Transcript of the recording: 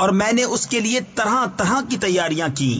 اور میں نے اس کے لیے طرح طرح کی تیاریاں کی